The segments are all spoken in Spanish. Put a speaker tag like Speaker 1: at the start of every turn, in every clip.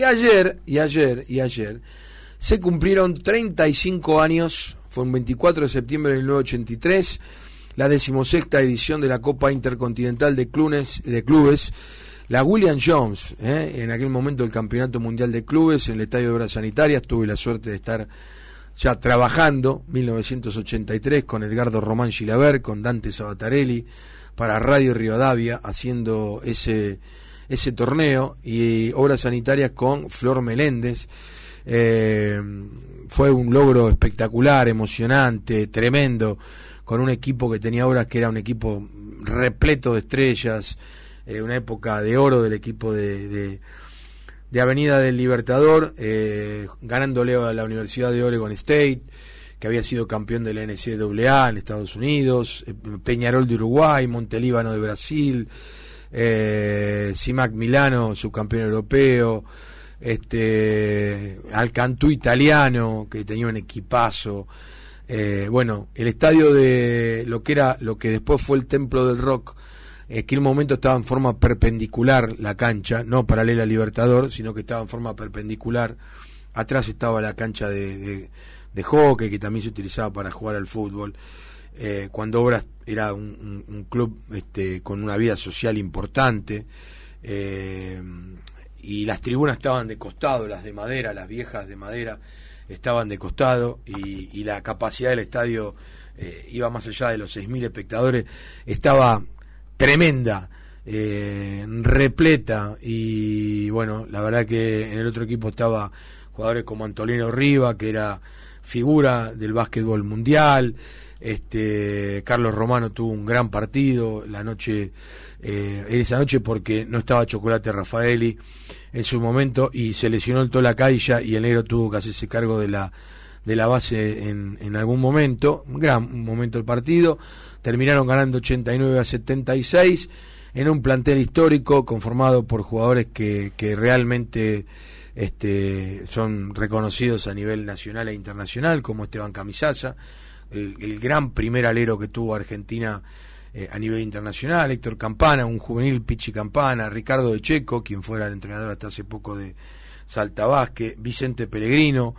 Speaker 1: Y ayer, y ayer, y ayer, se cumplieron 35 años, fue un 24 de septiembre de 1983, la decimosexta edición de la Copa Intercontinental de de clubes la William Jones, ¿eh? en aquel momento el Campeonato Mundial de Clubes en el Estadio de Obras Sanitarias, tuve la suerte de estar ya trabajando, 1983, con Edgardo Román Gilaber, con Dante Sabatarelli, para Radio Rivadavia, haciendo ese, ese torneo, y Obras Sanitarias con Flor Meléndez. Eh, fue un logro espectacular, emocionante, tremendo, con un equipo que tenía obras que era un equipo repleto de estrellas, eh, una época de oro del equipo de, de, Avenida del Libertador, eh, ganándole a la Universidad de Oregon State, que había sido campeón de la NCAA en Estados Unidos, Peñarol de Uruguay, Montelíbano de Brasil, eh, Simac Milano, subcampeón europeo, este Alcantú italiano, que tenía un equipazo. Eh, bueno, el estadio de lo que era, lo que después fue el Templo del Rock, en aquel momento estaba en forma perpendicular la cancha, no paralela al Libertador, sino que estaba en forma perpendicular. Atrás estaba la cancha de, de, hockey, que también se utilizaba para jugar al fútbol. Eh, cuando Obras era un, club este, con una vida social importante. Eh, y las tribunas estaban de costado, las de madera, las viejas de madera estaban de costado y, la capacidad del estadio eh, iba más allá de los 6.000 espectadores, estaba tremenda, repleta y bueno, la verdad que en el otro equipo estaba jugadores como Antolino Riva, que era figura del básquetbol mundial, este Carlos Romano tuvo un gran partido la noche eh, esa noche porque no estaba Chocolate Rafaeli en su momento y se lesionó el Tola Caixa y el negro tuvo que hacerse cargo de la de la base en, en algún momento, un gran momento del partido. Terminaron ganando 89 a 76 en un plantel histórico conformado por jugadores que, que realmente este, son reconocidos a nivel nacional e internacional, como Esteban Camisaza, el, gran primer alero que tuvo Argentina eh, a nivel internacional, Héctor Campana, un juvenil Pichi Campana, Ricardo de Checo, quien fuera el entrenador hasta hace poco de Salta Vázquez, Vicente Pellegrino,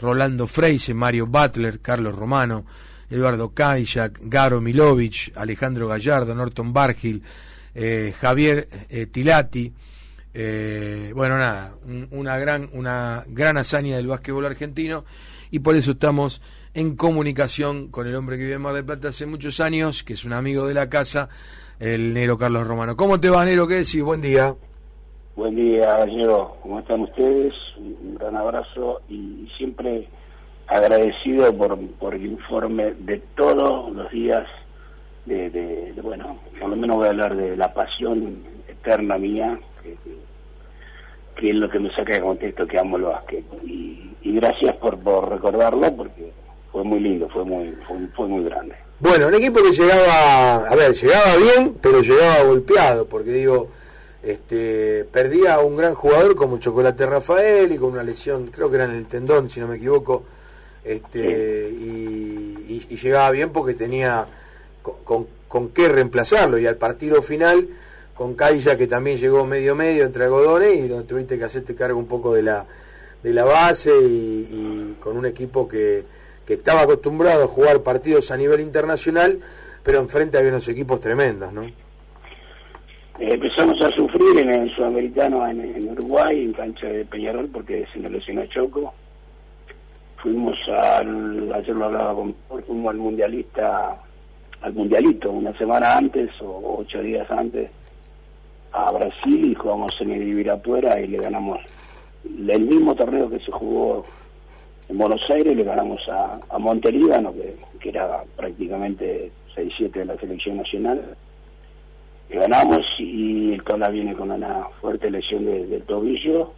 Speaker 1: Rolando Freise, Mario Butler, Carlos Romano, Eduardo Kajak, Garo Milovich, Alejandro Gallardo, Norton Bargil, eh, Javier eh, Tilati. Eh, bueno, nada, una, gran, una gran hazaña del básquetbol argentino y por eso estamos en comunicación con el hombre que vive en Mar del Plata hace muchos años, que es un amigo de la casa, el Nero Carlos Romano. ¿Cómo te va, Nero? ¿Qué decís? Buen día.
Speaker 2: Buen día, Nero. ¿Cómo están ustedes? Un gran abrazo y siempre agradecido por, por el informe de todos los días, de, bueno, por lo menos voy a hablar de la pasión eterna mía, que, es lo que me saca de contexto que amo el básquet. Y, gracias por, por recordarlo, porque fue muy lindo, fue muy, fue, muy grande.
Speaker 1: Bueno, un equipo que llegaba, a ver, llegaba bien, pero llegaba golpeado, porque digo, este, perdía a un gran jugador como Chocolate Rafael y con una lesión, creo que era en el tendón, si no me equivoco, este, y, llegaba bien porque tenía con, con, qué reemplazarlo y al partido final con Caixa que también llegó medio medio entre algodones y donde tuviste que hacerte cargo un poco de la de la base y, con un equipo que, que, estaba acostumbrado a jugar partidos a nivel internacional pero enfrente había unos equipos tremendos ¿no?
Speaker 2: empezamos a sufrir en el sudamericano en, Uruguay en cancha de Peñarol porque se nos lesionó Choco fuimos al, ayer lo hablaba con fuimos al mundialista, al mundialito, una semana antes o ocho días antes a Brasil y jugamos en el Ibirapuera y le ganamos el mismo torneo que se jugó en Buenos Aires, le ganamos a, a Montelíbano, que, era prácticamente 6-7 de la selección nacional. Le ganamos y el Tola viene con una fuerte lesión del tobillo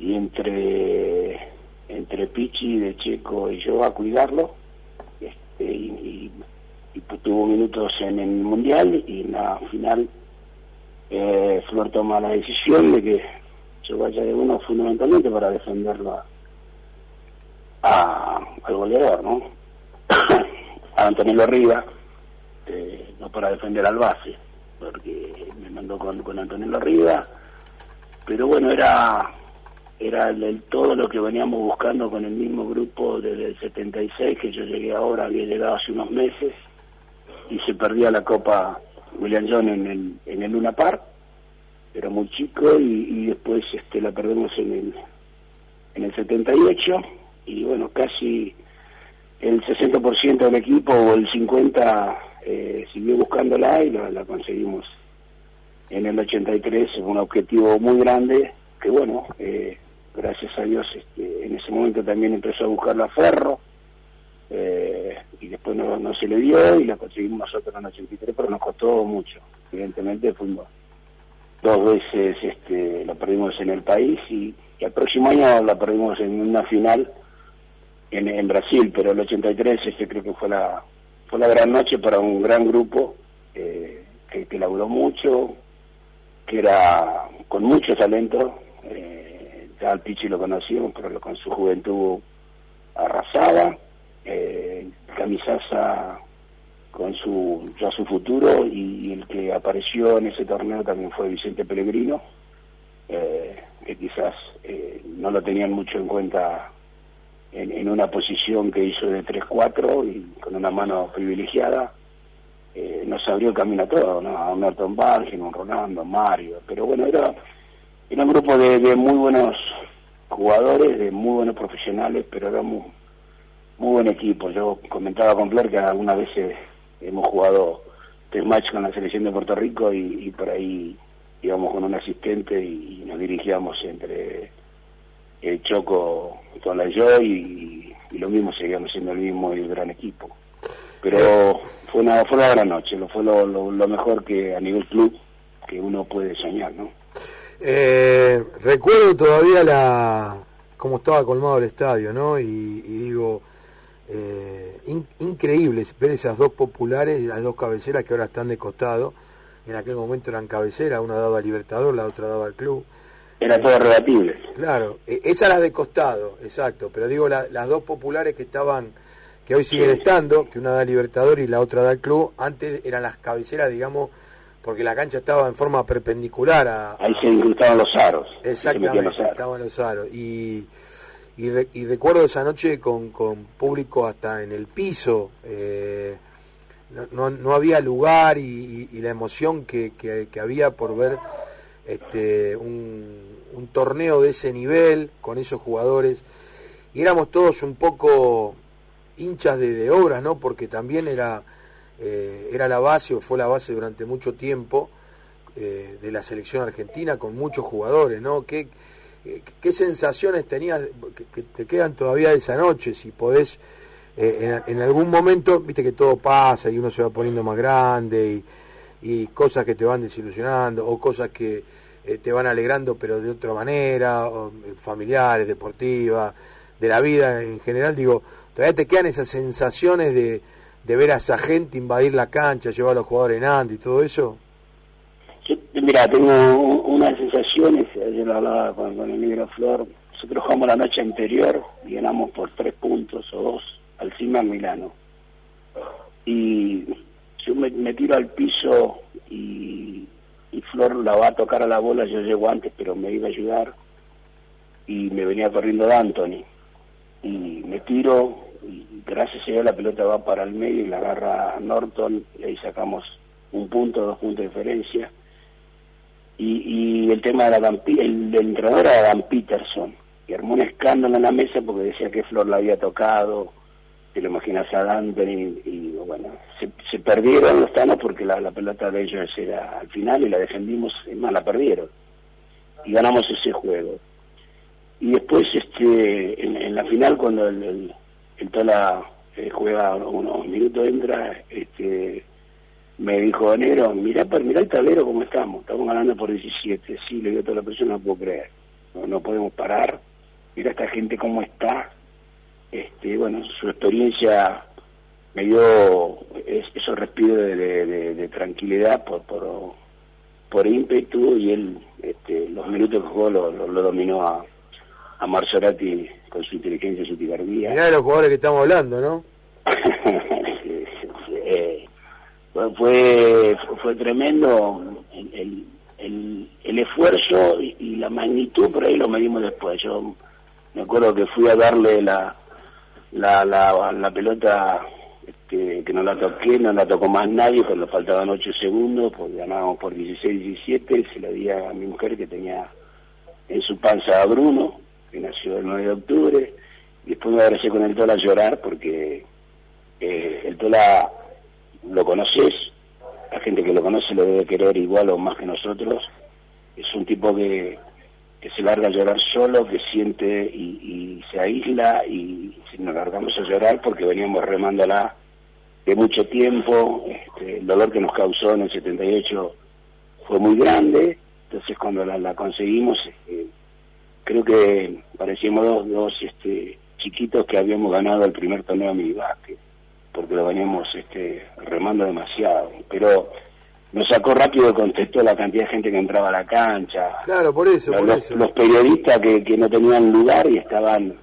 Speaker 2: y entre entre Pichi de Checo y yo a cuidarlo este, y, tuvo minutos en el mundial y en la final eh, Flor toma la decisión de que yo vaya de uno fundamentalmente para defenderlo a, al goleador no a Antonio Arriba eh, no para defender al base porque me mandó con, con Arriba pero bueno era era el, todo lo que veníamos buscando con el mismo grupo desde el 76, que yo llegué ahora, había llegado hace unos meses, y se perdía la Copa William John en el, en el Luna Park, era muy chico, y, después este, la perdemos en el, en el 78, y bueno, casi el 60% del equipo o el 50% eh, siguió buscándola y la, la conseguimos en el 83, un objetivo muy grande que bueno, eh, gracias a Dios este, en ese momento también empezó a buscar la Ferro eh, y después no, se le dio y la conseguimos nosotros en el 83 pero nos costó mucho. Evidentemente fuimos dos veces este, la perdimos en el país y, el próximo año la perdimos en una final en, Brasil pero el 83 este creo que fue la fue la gran noche para un gran grupo eh, que, que laburó mucho que era con mucho talento ya al Pichi lo conocíamos, pero con su juventud arrasada, eh, Camisaza con su ya su futuro y, el que apareció en ese torneo también fue Vicente Pellegrino, eh, que quizás eh, no lo tenían mucho en cuenta en, una posición que hizo de 3-4 y con una mano privilegiada. Eh, nos abrió el camino a todo, ¿no? a un Merton Bargen, un Rolando, Mario, pero bueno, era era un grupo de, muy buenos jugadores, de muy buenos profesionales, pero era muy, muy buen equipo. Yo comentaba con Blair que algunas veces hemos jugado tres matches con la selección de Puerto Rico y, por ahí íbamos con un asistente y, nos dirigíamos entre el Choco, la y yo y, lo mismo, seguíamos siendo el mismo y el gran equipo. Pero fue una, fue una gran noche, fue lo, lo mejor que a nivel club que uno puede soñar, ¿no?
Speaker 1: Eh, recuerdo todavía la cómo estaba colmado el estadio, ¿no? Y, digo, eh, increíble ver esas dos populares, las dos cabeceras que ahora están de costado. En aquel momento eran cabeceras, una daba al Libertador, la otra daba al club.
Speaker 2: Era todo rebatible.
Speaker 1: Claro, e, esa las de costado, exacto. Pero digo, las dos populares que estaban, que hoy siguen estando, que una da Libertador y la otra da club, antes eran las cabeceras, digamos, porque la cancha estaba en forma perpendicular a...
Speaker 2: Ahí se incrustaban los aros.
Speaker 1: Exactamente, estaban los aros. Y, y, recuerdo esa noche con, con, público hasta en el piso, eh, no, no, había lugar y, la emoción que, que, había por ver este, un, torneo de ese nivel con esos jugadores. Y éramos todos un poco hinchas de, de obras, ¿no? Porque también era eh, era la base o fue la base durante mucho tiempo eh, de la selección argentina con muchos jugadores, ¿no? ¿Qué, eh, qué sensaciones tenías que, te quedan todavía de esa noche? Si podés, en, algún momento, viste que todo pasa y uno se va poniendo más grande y, cosas que te van desilusionando o cosas que te van alegrando pero de otra manera, familiares, deportivas, de la vida en general, digo, todavía te quedan esas sensaciones de de ver a esa gente invadir la cancha, llevar a los jugadores en ante y todo eso?
Speaker 2: mira, tengo unas sensaciones, ayer lo hablaba con, el negro Flor, nosotros jugamos la noche anterior y ganamos por tres puntos o dos al Cima Milano. Y yo me, tiro al piso y, y Flor la va a tocar a la bola, yo llego antes, pero me iba a ayudar y me venía corriendo de. Y me tiro, y gracias a Dios la pelota va para el medio y la agarra Norton y ahí sacamos un punto, dos puntos de diferencia. Y, y el tema de la el, entrenador era Dan Peterson, y armó un escándalo en la mesa porque decía que Flor la había tocado, te lo imaginas a Dante y, bueno, se, perdieron los tanos porque la, pelota de ellos era al final y la defendimos, y más la perdieron. Y ganamos ese juego. Y después, este, en, la final, cuando el el Tola eh, juega unos minutos, entra, este, me dijo, Nero, mirá, mirá el tablero como estamos, estamos ganando por 17, sí, le dio toda la presión, no puedo creer, no, podemos parar, mira esta gente cómo está, este, bueno, su experiencia me dio esos respiros de, tranquilidad por, por, por ímpetu y él, este, los minutos que jugó lo, lo dominó a, a Marzorati con su inteligencia y su picardía.
Speaker 1: Mirá de los jugadores que estamos hablando, ¿no?
Speaker 2: fue, fue tremendo el, el, el esfuerzo y, la magnitud por ahí lo medimos después. Yo me acuerdo que fui a darle la, la, la, pelota este, que no la toqué, no la tocó más nadie, cuando faltaban 8 segundos, pues ganábamos por 16-17, se la di a mi mujer que tenía en su panza a Bruno, que nació el 9 de octubre, y después me abracé con el Tola a llorar porque eh, el Tola lo conoces, la gente que lo conoce lo debe querer igual o más que nosotros, es un tipo que, que se larga a llorar solo, que siente y, se aísla y nos largamos a llorar porque veníamos remándola de mucho tiempo, este, el dolor que nos causó en el 78 fue muy grande, entonces cuando la, conseguimos, este, creo que parecíamos dos, dos este, chiquitos que habíamos ganado el primer torneo de básquet, porque lo veníamos este, remando demasiado, pero nos sacó rápido de contexto la cantidad de gente que entraba a la cancha.
Speaker 1: Claro, por eso,
Speaker 2: los,
Speaker 1: por eso.
Speaker 2: los periodistas que, que no tenían lugar y estaban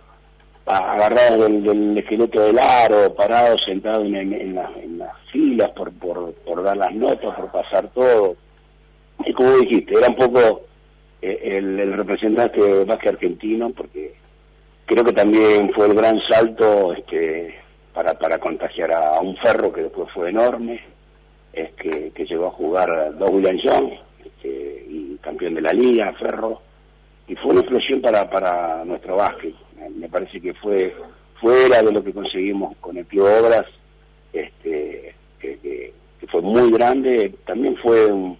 Speaker 2: agarrados del, esqueleto del aro, parados, sentados en, en, las filas por, por, por dar las notas, por pasar todo. Y como dijiste, era un poco eh, el, el, representante más que argentino, porque creo que también fue el gran salto este, para, para contagiar a, un ferro que después fue enorme, es que, que llegó a jugar dos William Jones, este, y campeón de la liga, ferro, y fue una explosión para, para nuestro básquet me parece que fue fuera de lo que conseguimos con el Club Obras, este, que, fue muy grande, también fue un,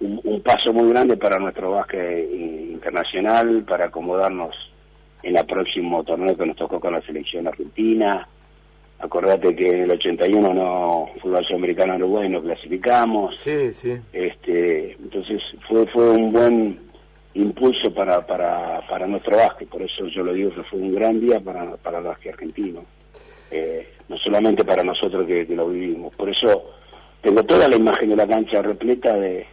Speaker 2: un, paso muy grande para nuestro básquet internacional, para acomodarnos en el próximo torneo que nos tocó con la selección argentina. Acordate que en el 81 no fútbol sudamericano Uruguay no clasificamos.
Speaker 1: Sí, sí.
Speaker 2: Este, entonces fue fue un buen impulso para, para, para nuestro básquet, por eso yo lo digo que fue un gran día para, para el básquet argentino, eh, no solamente para nosotros que, lo vivimos, por eso tengo toda la imagen de la cancha repleta de,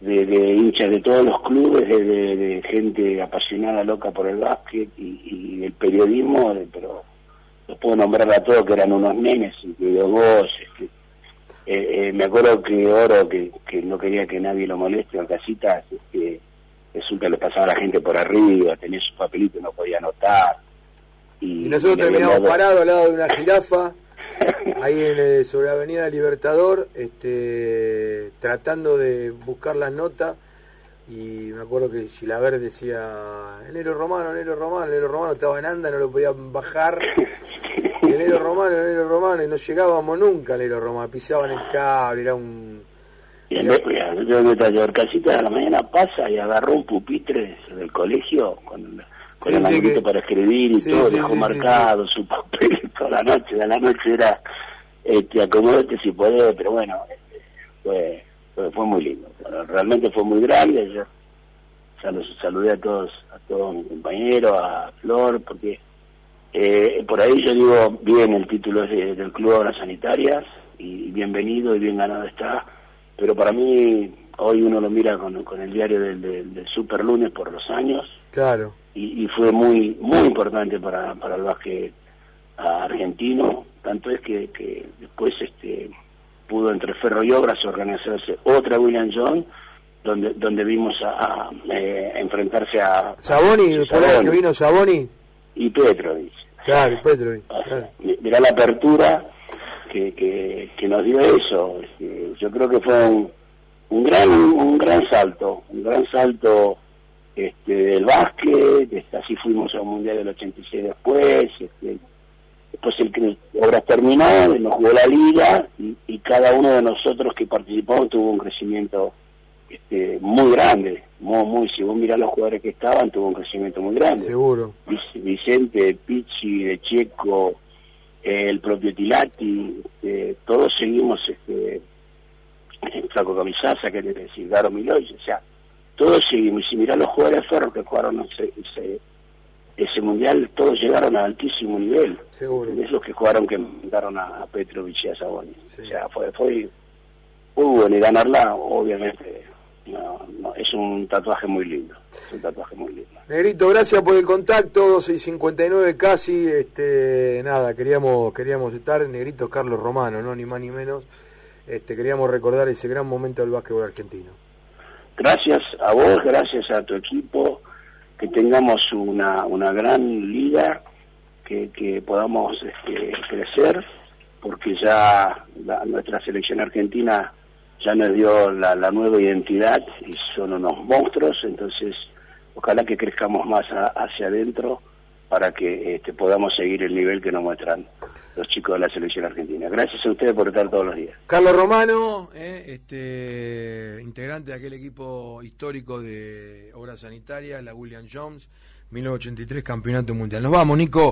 Speaker 2: de, hinchas de todos los clubes, de, gente apasionada, loca por el básquet y, el periodismo, pero los puedo nombrar a todos que eran unos nenes, incluido vos, este, eh, eh, me acuerdo que Oro, que, que no quería que nadie lo moleste en casitas, este, resulta que le pasaba a la gente por arriba, tenía su papelito y no podía anotar.
Speaker 1: Y, nosotros terminamos parados al lado de una jirafa, ahí en, sobre la Avenida Libertador, este, tratando de buscar las notas. Y me acuerdo que Chilaver decía, enero romano, enero romano, enero romano, estaba en anda, no lo podían bajar. enero romano, enero romano, y no llegábamos nunca al enero romano, pisaban el cable, era un
Speaker 2: y el yo casita de la mañana pasa y agarró un pupitre del colegio con, con el para escribir y todo, dejó marcado su papel toda la noche, de la noche era este, acomódate si podés, pero bueno, fue, fue, muy lindo, realmente fue muy grande, yo saludé a todos, a todos mis compañeros, a Flor, porque eh, por ahí yo digo bien el título del Club Obras Sanitarias y bienvenido y bien ganado está pero para mí hoy uno lo mira con, con el diario del, Super Lunes por los años.
Speaker 1: Claro.
Speaker 2: Y, fue muy muy importante para, para el básquet argentino, tanto es que, que después este pudo entre Ferro y Obras organizarse otra William John donde donde vimos a, eh, enfrentarse a
Speaker 1: Saboni, fue que vino Saboni
Speaker 2: y Petrovic.
Speaker 1: Claro, Petrovic.
Speaker 2: Mirá la apertura que, que, nos dio eso. Yo creo que fue un, un gran un gran salto, un gran salto este, del básquet, este, así fuimos a un mundial del 86 después, este, después el que obras terminó, nos jugó la liga y, cada uno de nosotros que participó tuvo un crecimiento este, muy grande, muy, muy, si vos mirás los jugadores que estaban, tuvo un crecimiento muy grande.
Speaker 1: Seguro.
Speaker 2: Vicente, Pichi, De Checo, el propio Tilati, eh, todos seguimos este, Flaco Camisaza, que es decir, Garo Miloy, o sea, todos seguimos. Y si mirá los jugadores de Ferro que jugaron ese, ese, mundial, todos llegaron a altísimo nivel.
Speaker 1: Seguro.
Speaker 2: Es los que jugaron que mandaron a, Petrovich y a Saboni. O sea, fue, fue muy bueno y ganarla, obviamente, no, no, es un tatuaje muy lindo. Es un tatuaje muy lindo.
Speaker 1: Negrito, gracias por el contacto, 12 y 59 casi, este, nada, queríamos, queríamos estar, Negrito Carlos Romano, no ni más ni menos, este, queríamos recordar ese gran momento del básquetbol argentino.
Speaker 2: gracias a vos, gracias a tu equipo, que tengamos una, una gran liga, que, que podamos este, crecer, porque ya nuestra selección argentina ya nos dio la, nueva identidad y son unos monstruos, entonces ojalá que crezcamos más hacia adentro para que este, podamos seguir el nivel que nos muestran los chicos de la selección argentina. Gracias a ustedes por estar todos los días.
Speaker 1: Carlos Romano, eh, este, integrante de aquel equipo histórico de obras sanitarias, la William Jones, 1983, campeonato mundial. Nos vamos, Nico.